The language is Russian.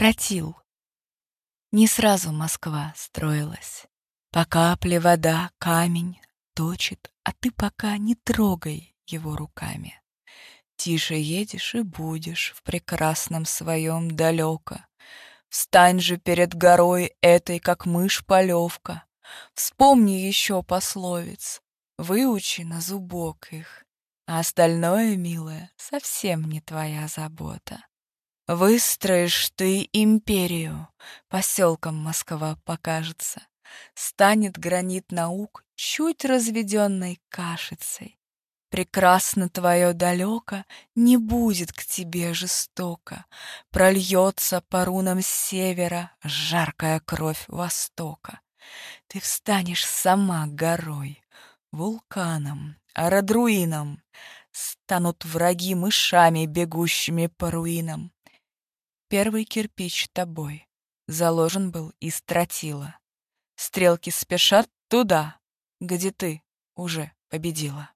Стратил. Не сразу Москва строилась. По капле вода, камень точит, а ты пока не трогай его руками. Тише едешь и будешь в прекрасном своем далеко. Встань же перед горой этой, как мышь полевка. Вспомни еще пословиц, выучи на зубок их. А остальное, милая, совсем не твоя забота. Выстроишь ты империю, поселком Москва покажется. Станет гранит наук чуть разведенной кашицей. Прекрасно твое далеко, не будет к тебе жестоко. Прольется по рунам севера жаркая кровь востока. Ты встанешь сама горой, вулканом, арадруином. Станут враги мышами, бегущими по руинам. Первый кирпич тобой заложен был из тротила. Стрелки спешат туда, где ты уже победила.